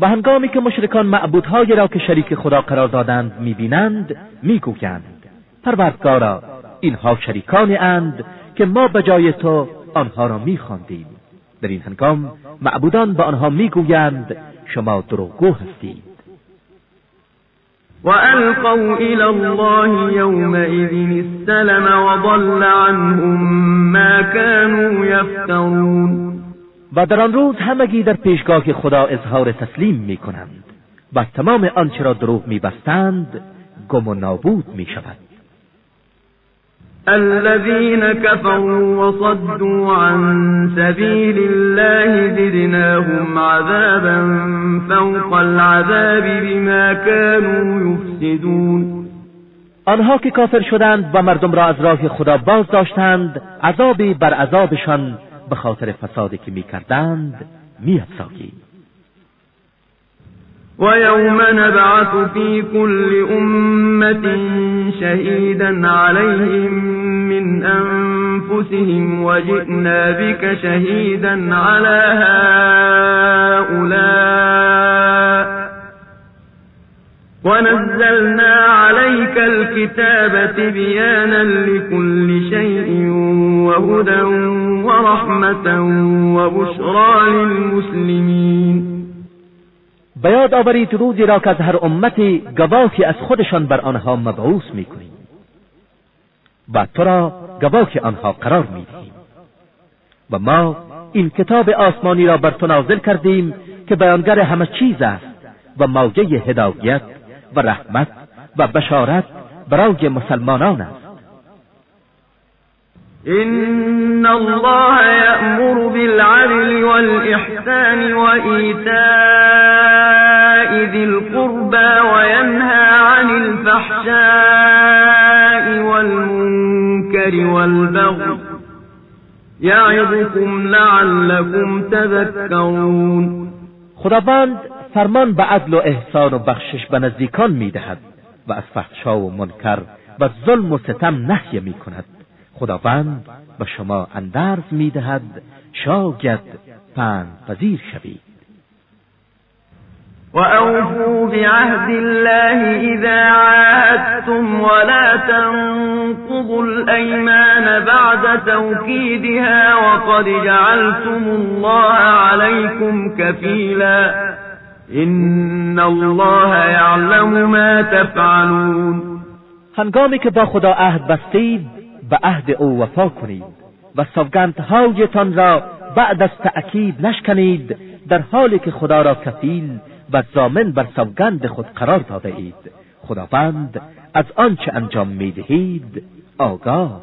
و هنگامی که مشرکان معبودهایی را که شریک خدا قرار دادند می‌بینند می‌گویند پروردگارا اینها شریکانی اند که ما به جای تو آنها را میخواندیم. در این هنگام معبودان به آنها می‌گویند شما دروغگو هستید. وألقوا إلى الله يومئذ السلم وضل عنهم ما كانوا يفترون و در آن روز همگی در پیشگاه خدا اظهار تسلیم می کنند و تمام آنچه را دروغ می بستند گم و نابود می شود. الذين كفروا وصدوا عن سبيل الله زدناهم عذابا فوق العذاب بما كانوا يفسدون. آنها که کافر شدند و مردم را از راه خدا باز داشتند عذابی بر عذابشان به خاطر فسادی که می‌کردند میافزاییم ويوم نبعث في كل أمة شهيدا عليهم من أنفسهم وجئنا بك شهيدا على هؤلاء ونزلنا عليك الكتاب تبيانا لكل شيء وهدى ورحمة وبشرى للمسلمين. به یاد آورید روزی را که از هر امتی گواهی از خودشان بر آنها مبعوث می‌کنیم. و تو را آنها قرار می‌دهیم. و ما این کتاب آسمانی را بر تو نازل کردیم که بیانگر همه چیز است و موجه هدایت و رحمت و بشارت برای مسلمانان است. إن الله يأمر بالعدل والإحسان وإيتاء ذي القربى وينهى عن الفحشاء والمنكر والبغي يعظكم لعلكم تذكرون خداوند فرمان به عدل و احسان و بخشش به نزدیکان میدهد و از فحشا و منکر و ظلم و ستم نهی می کند خداوند به شما اندرز می‌دهد شاید پند پذیر شوید. وأوفوا بعهد الله إذا عاهدتم ولا تنقضوا الأيمان بعد توكيدها وقد جعلتم الله عليكم كفيلا. إن الله يعلم ما تفعلون. هنگامی که با خدا عهد بستید به عهد او وفا کنید و سوگندهایتان را بعد از تأکید نشکنید در حالی که خدا را کفیل و زامن بر سوگند خود قرار داده اید. خداوند از آنچه انجام می‌دهید آگاه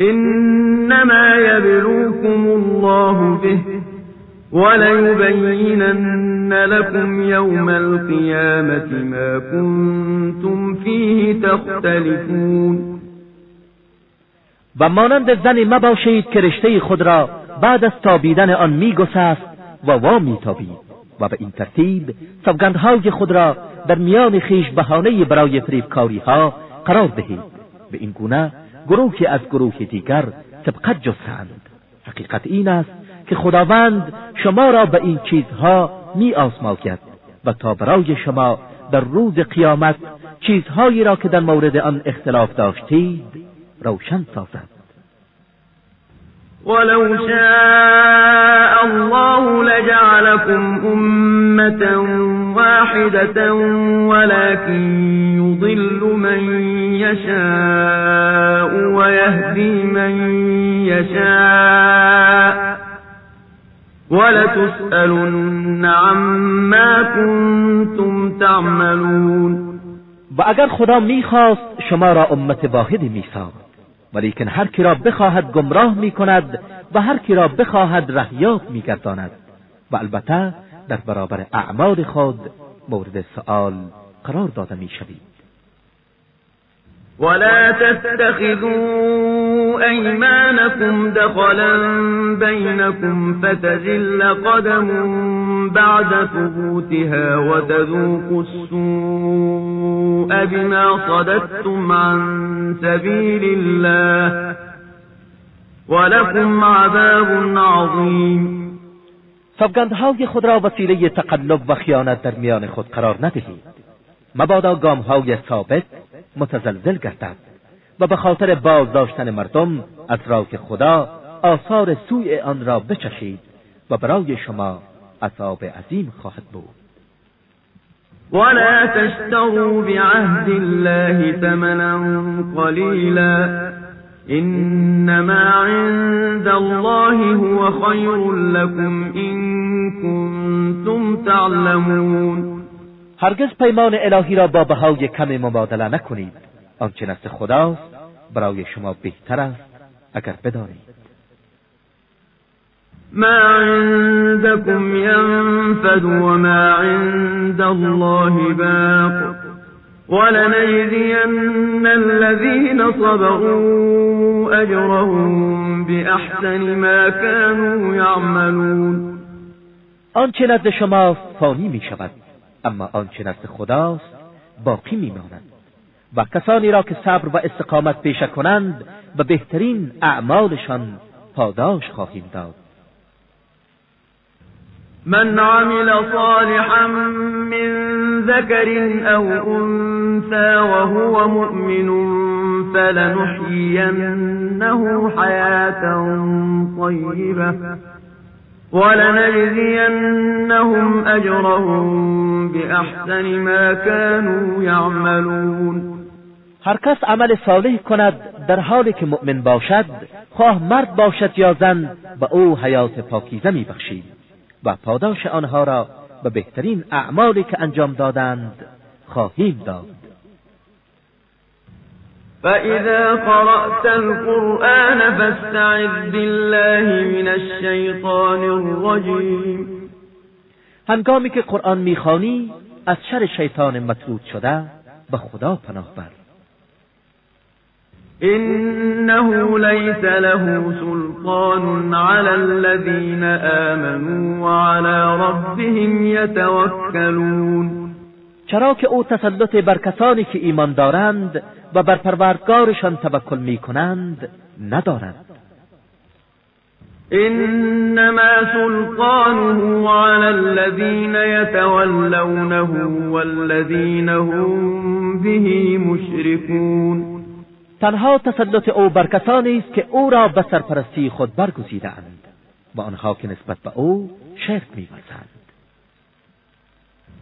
إنما يبلوكم الله به وليبينن لكم يوم القيامة ما كنتم فيه تختلفون. و مانند زنی مباشید که رشته خود را بعد از تابیدن آن میگسست و وا میتابید و به این ترتیب سوگندهای خود را در میان خیش بهانه برای فریبکاری ها قرار دهید. به این گونه گروهی از گروه دیگر سبقت جستند حقیقت این است که خداوند شما را به این چیزها می آسماید و تا برای شما در روز قیامت چیزهایی را که در مورد آن اختلاف داشتید روشن سازد. ولو شاء الله لجعلكم أمة واحدة ولكن يضل من يشاء ويهدي من يشاء ولتسألن عما كنتم تعملون و اگر خدا میخواست شما را میساخت. ولیکن هر کی را بخواهد گمراه می کند و هر کی را بخواهد رهیاب میگرداند و البته در برابر اعمال خود مورد سؤال قرار داده می‌شوید ولا تتخذوا أيمانكم دخلا بينكم فتزل قدم بعد ثبوتها وتذوقوا السوء بما صددتم عن سبيل الله ولكم عذاب عظیم سوگندهای خود را وسیله تقلب و خیانت در میان خود قرار ندهید. مبادا گامهای ثابت متزلزل گردد و به خاطر بازداشتن مردم از راه خدا آثار سوء آن را بچشید و برای شما عذاب عظیم خواهد بود. ولا تشتروا بعهد الله ثمنا قليلا انما عند الله هو خير لكم ان كنتم تعلمون هرگز پیمان الهی را با بهای کم مبادله نکنید. آنچه نزد خداست برای شما بهتر است اگر بدانید. ما عندكم ينفد وما عند الله باق. ولنجزين الذين صبروا اجرهم باحسن ما كانوا يعملون. آنچه نزد شما فانی می شود اما آنچه نزد خداست باقی میماند. و کسانی را که صبر و استقامت پیشه کنند به بهترین اعمالشان پاداش خواهیم داد. من عمل صالحا من ذكر او انثى وهو مؤمن فلنحيينه حياه طيبه ولنجزينهم اجرهم باحسن ما كانوا يعملون. هر کس عمل صالح کند در حالی که مؤمن باشد خواه مرد باشد یا زن به او حیات پاکیزه میبخشید و پاداش آنها را به بهترین اعمالی که انجام دادند خواهیم داد. فإذا قرأت القرآن فاستعذ بالله من الشیطان الرجیم هنگامی که قرآن می‌خوانی از شر شیطان مطرود شده به خدا پناه بر. إنه ليس له سلطان على الذين آمنوا وعلى ربهم يتوكلون. چرا که او تسلط بر کسانی که ایمان دارند و بر پروردگارشان توکل می کنند ندارد. انما سلطانه على الذين يتولونه والذين هم به مشركون. تنها تسلط او بر کسانی است که او را به سرپرستی خود برگزیدند و آنها که نسبت به او شرک می‌ورزند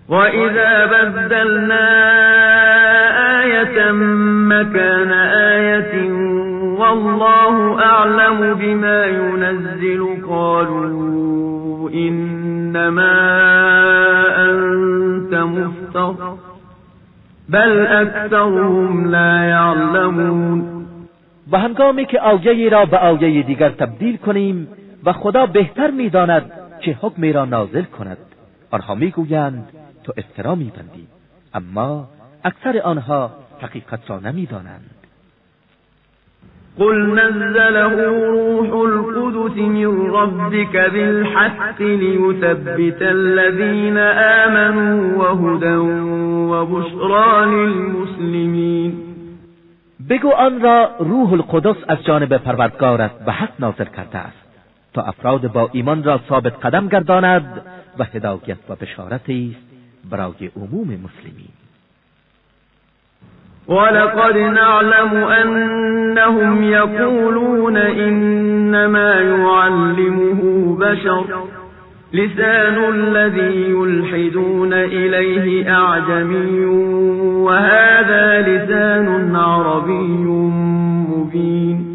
وإذا بدلنا آية مكان آية والله أعلم بما ينزل قالوا إنما أنت مفتر بل أكثرهم لا يعلمون و هنگامی که آیه را به آیه دیگر تبدیل کنیم و خدا بهتر می‌داند چه حکمی را نازل کند. آنها می‌گویند تو افترا میبندی. اما اکثر آنها حقیقت را نمی‌دانند. قل نزله روح القدس من ربك بالحق ليثبت الذين آمنوا وهدى وبشرى للمسلمين. بگو آن را روح القدس از جانب پروردگارت به حق نازل کرده است. تا افراد با ایمان را ثابت قدم گرداند و هدایت و بشارتی است برای عموم مسلمین. ولقد نعلم أنهم يقولون إنما يعلمه بشر. لسان الذي يلحدون إليه أعجمي وهذا لسان عربي مبين.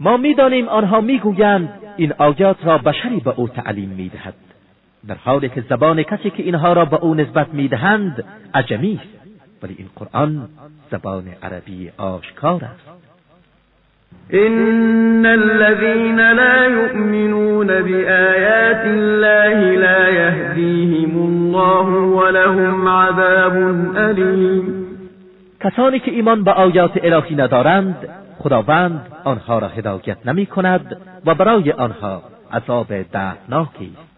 ما میدانیم آنها میگویند این آیات را بشری به أو تعلیم میدهد. در حالی که زبان کسی که اینها را به أو نسبت میدهند عجمی است. ولی این قرآن زبان عربی آشکار است. إن الذين لا يؤمنون بآيات الله لا يهديهم الله ولهم عذاب أليم. کسانی که ایمان به آیات الهی ندارند خداوند آنها را هدایت نمی کند و برای آنها عذاب دهناکی است.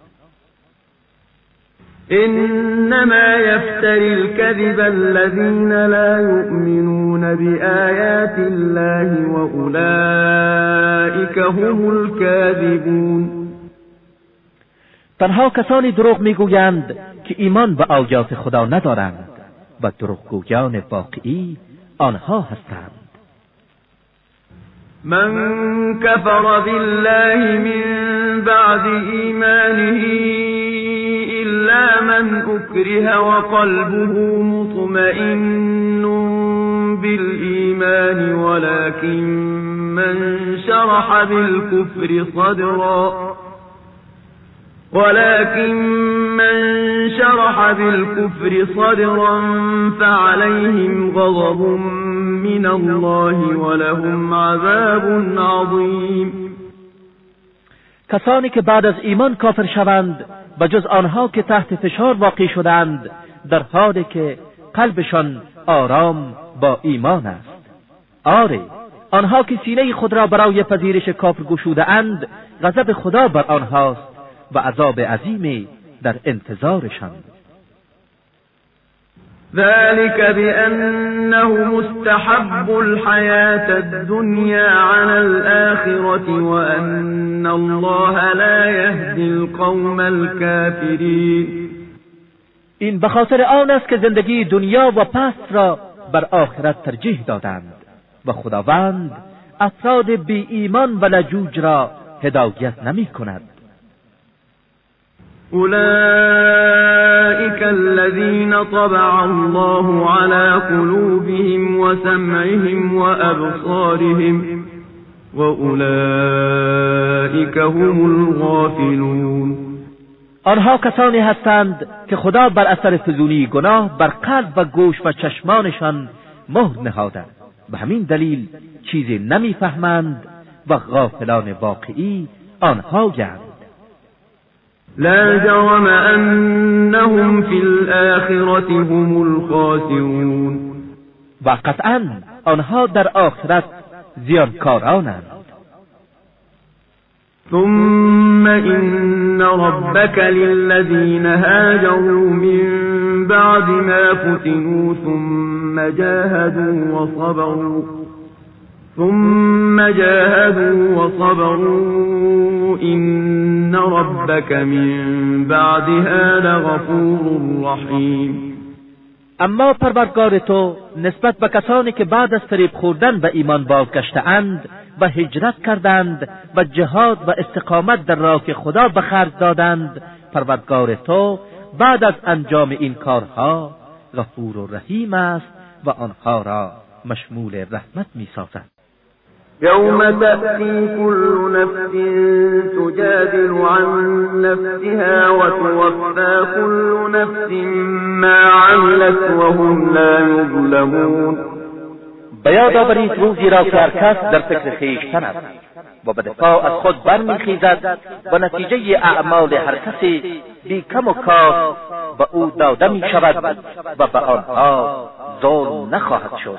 إنما يفتري الكذب الذين لا يؤمنون بآيات الله وأولئك هم الكاذبون. تنها کسانی دروغ می‌گویند که ایمان به آیات خدا ندارند و دروغگویان واقعی آنها هستند. من كفر بالله من بعد إيمانه من أكره وقلبه مطمئن بالإيمان ولكن من شرح بالكفر صدرا. ولكن من شرح بالكفر صدرا فعليهم غضب من الله ولهم عذاب عظيم. کسانی که بعد از ایمان کافر شوند و جز آنها که تحت فشار واقع شدند در حالی که قلبشان آرام با ایمان است. آره آنها که سینه خود را برای پذیرش کافر گشوده اند غضب خدا بر آنهاست و عذاب عظیمی در انتظارشان. ذلك بأنه مستحب الحياة الدنيا على الآخرة وأن الله لا يهدي القوم الكافرين این به خاطر آن است که زندگی دنیا و پست را بر آخرت ترجیح دادند و خداوند افراد بی ایمان و لجوج را هدایت نمی کند. أولئك الذين طبع الله على قلوبهم وسمعهم وأبصارهم وأولئك هم الغافلون. آنها کسانی هستند که خدا بر اثر فزونی گناه بر قلب و گوش و چشمانشان مهر نهاده به همین دلیل چیزی نمی‌فهمند و غافلان واقعی آنها گند لا جرم أنهم في الآخرة هم الخاسرون. و قطعا آنها در آخرت زیانکارانند ثم إن ربك للذين هاجروا من بعد ما فتنوا ثم جاهدوا وصبروا. ثم جاهدوا وصبروا إن ربك من بعدها لغفور رحیم اما پروردگار تو نسبت به کسانی که بعد از فریب خوردن به ایمان بازگشتهاند و هجرت کردند و جهاد و استقامت در راه خدا به خرج دادند پروردگار تو بعد از انجام این کارها غفور و رحیم است و آنها را مشمول رحمت می‌سازد. يوم تأتي كل نفس تجادل عن نفسها وتوفى كل نفس ما عملت وهم لا يظلمون. به یاد آورید روزی را که هر کس در فکر خویشتن است و به دفاع از خود برمیخیزد و نتیجه اعمال هر کسی بی کم و کار به او داده می شود و به آنها ظلم نخواهد شد.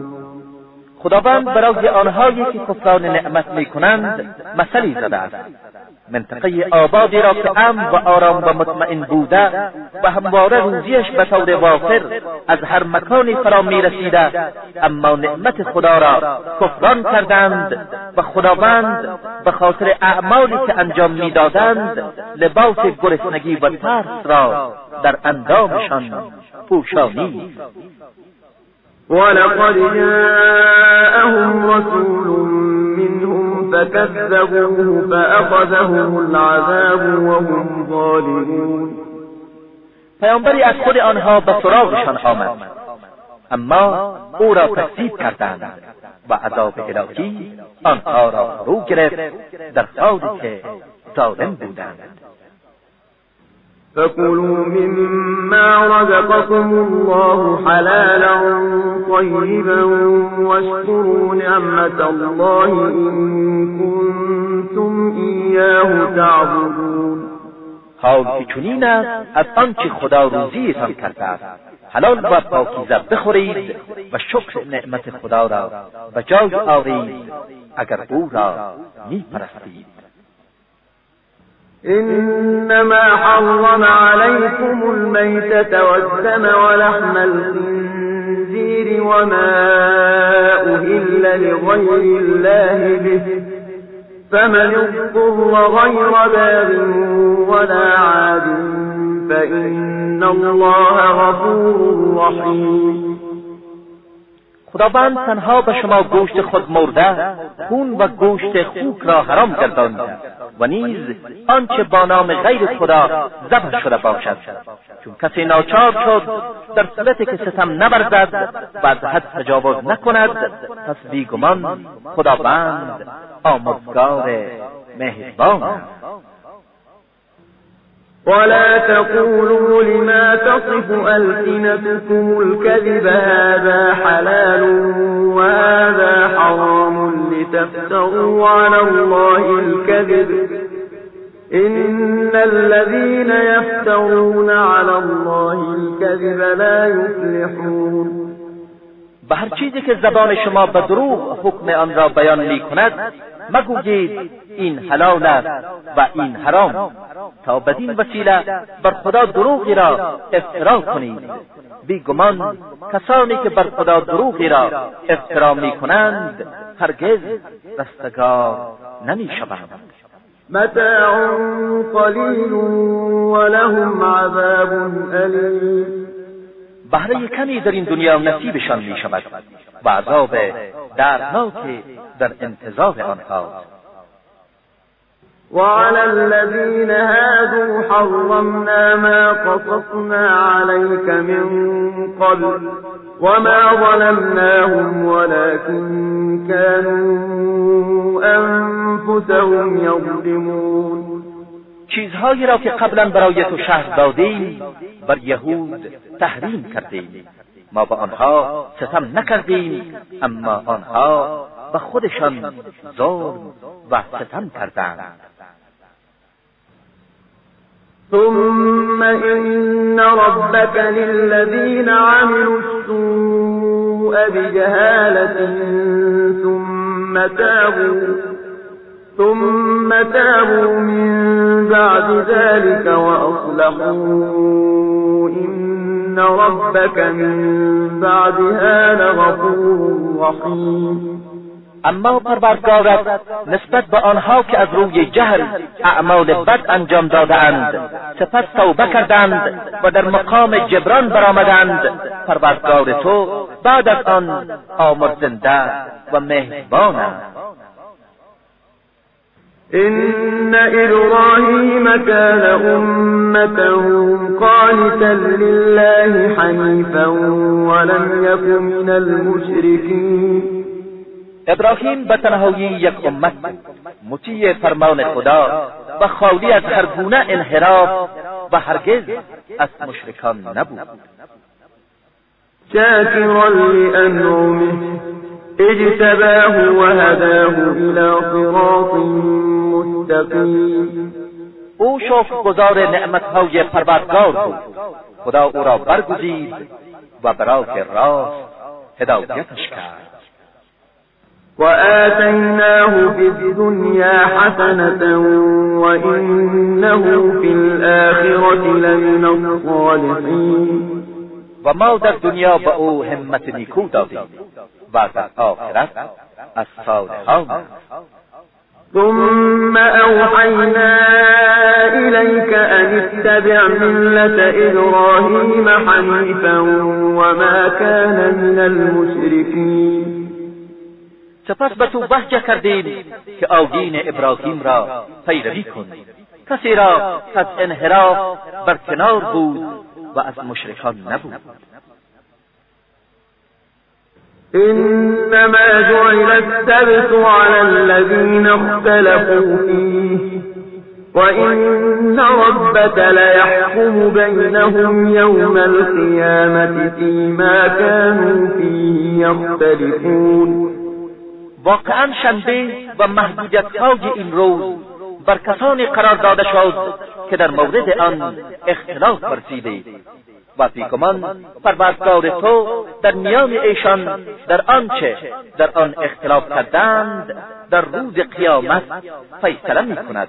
خداوند برای آنهایی که کفران نعمت می‌کنند مثلی زده است. منطقه آبادی را که امن و آرام و مطمئن بوده و همواره روزیش به طور وافر از هر مکانی فرا می‌رسیده اما نعمت خدا را کفران کردند و خداوند به خاطر اعمالی که انجام می‌دادند لباس گرسنگی و ترس را در اندامشان پوشانید. ولقد جاءهم رسول منهم فكذبوه فأخذهم العذاب وهم ظالمون. پیامبری از خود آنها به سراغشان آمد. اما او را تکذیب کردند و عذاب الهی آنها را گرفت در حالی که ظالم بودند. فكلوا مما رزقكم الله حلالا طيبا واشكروا نعمة الله إن كنتم إياه تعبدون. حال که چنین است از آنچه خدا روزیتان کرده است حلال و پاکیزه بخورید و شکر نعمت خدا را و جای آورید اگر أو را میپرستید. إنما حرم عليكم الميتة والدم ولحم الخنزير وما أهل لغير الله به. فمن اضطر غير باغ ولا عاد فإن الله غفور رحيم. خداوند تنها به شما گوشت خود مرده خون و گوشت خوک را حرام گرداند. و نیز آنچه با نام غیر خدا ذبح شده باشد. چون کسی ناچار شد در صورتی که ستم نبرزد و از حد تجاوز نکند پس بیگمان خداوند آمرزگار مهربان است. ولا تقولوا لما تصف ألسنتكم الكذب هذا حلال وهذا حرام لتفتروا على الله الكذب. إن الذين يفترون على الله الكذب لا يفلحون. به هر چیزی که زبان شما به حکم آن را بیان می مگویید این حلال است و این حرام. تا بدین وسیله بر خدا دروغی را افترا کنید. بیگمان کسانی که بر خدا دروغی را افترا می کنند هرگز رستگار نمی شوند متاع قلیل ولهم عذاب علیم بهره کمی در این دنیا نصیبشان می شود و عذاب دردناکی در انتظار آنهاست وعلى الذين هادوا حرمنا ما قصصنا عليك من قبل وما ظلمناهم ولكن كانوا أنفسهم يظلمون. چیزهایی را که قبلا برای تو شهر دادیم بر یهود تحریم کردیم. ما به آنها ستم نکردیم اما آنها به خودشان ظلم و ستم کردند. ثم إن ربك للذين عملوا السوء بجهالة ثم تابوا ثم تابوا من بعد ذلك وأصلحوا. ربك من بعدها لغفور رحيم. اما پروردگارت نسبت به آنها که از روی جهل اعمال بد انجام دادند سپس توبه کردند و در مقام جبران برآمدند. پروردگار تو بعد از آن آمرزنده و مهربان است. إن إبراهيم كان أمة قانتا لله حنيفا ولم يك من المشركين. ابراهیم به تنهایی یک امت مطیع فرمان خدا و خالی از هر گونه انحراف و هرگز از مشرکان نبود. شاكرا لأنعمه. اجتباه وهداه إلى صراط مستقیم أو شکرگزار نعمتهای پروردگار بود. خدا أو را برگزید و برای راست هدایتش کرد. وآتيناه في الدنيا حسنة وإنه في الآخرة لمن الصالحين و ما در دنیا به او همت نیکو دادیم و در آخرت از صالحان. ثم أوحينا إليك أن اتبع ملة إبراهيم حنيفا وما كان من المشركين سپس به تو وحی کردیم که آیین ابراهیم را پیروی کن کسی را از انحراف بر کنار بود و از مشرکان نبود إنما جعل السبت على الذين اختلفوا فيه وإن ربك ليحكم بينهم يوم القيامة فيما كانوا فيه يختلفون. واقعا شنبه و محدودیت های این روز بر کسانی قرار داده شد که در مورد آن اختلاف ورزیده و بیگمان پروردگار تو در میان ایشان در آنچه در آن اختلاف کردند در روز قیامت فیصله می کند.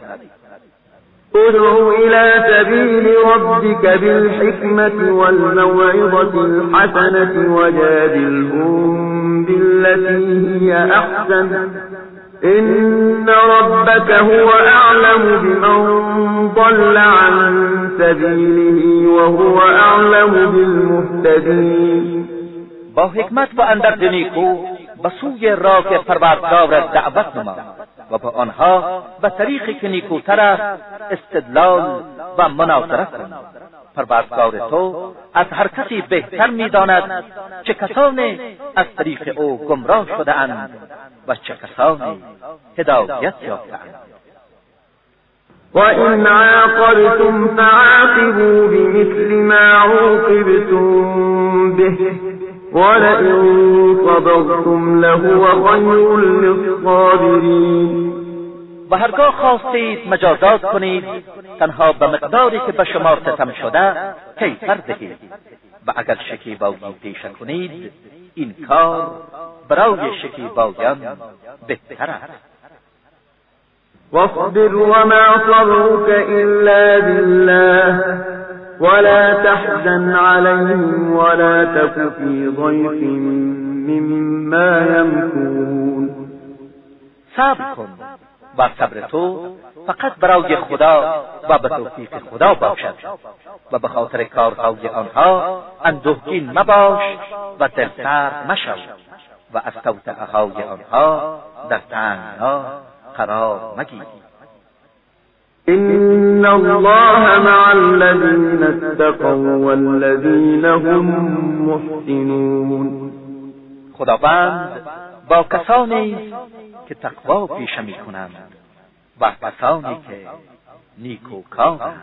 ادعو إلى سبيل ربك بالحكمة والموعظة الحسنة وجادلهم بالتي هي أحسن إن ربك هو أعلم بمن ضل عن سبيله وهو أعلم بالمهتدين. با حکمت و اندرز نیکو به سوی راه پروردگارت دعوت نما و با آنها به طریقی که نیکوتر است استدلال و مناظره کن پروردگار تو از هر کسی بهتر می‌داند چه کسانی از طریق او گمراه شده اند و چه کسانی هدایت یافتهاند. وإن عاقبتم فعاقبوا بمثل ما عوقبتم به ولئن صبرتم لهو خير للصابرين. و هرگاه خواستید مجازات کنید تنها به مقداری که به شما ستم شده کیفر دهید. و اگر شکیبایی پیشه کنید این کار برای شکیبایان بهتر است. واصبر وما صبرك إلا بالله ولا تحزن عليهم ولا تك في ضيق مما يمكرون. صبر کن. و صبر تو فقط برای خدا و به توفیق خدا باشد. و به خاطر کارهای آنها اندوهگین مباش و دلسرد مشو و از توطعه های آنها در تنگنا قرار مگیر. إن الله مع الذين اتقوا والذين هم محسنون. خداوند با کسانی که تقوا پیشه می کنند. و کسانی که نیکوکارند.